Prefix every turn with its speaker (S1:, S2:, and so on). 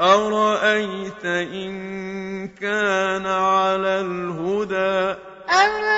S1: أَرَأَيْتَ إِن كَانَ عَلَى الْهُدَىٰ؟ أَرَأَيْتَ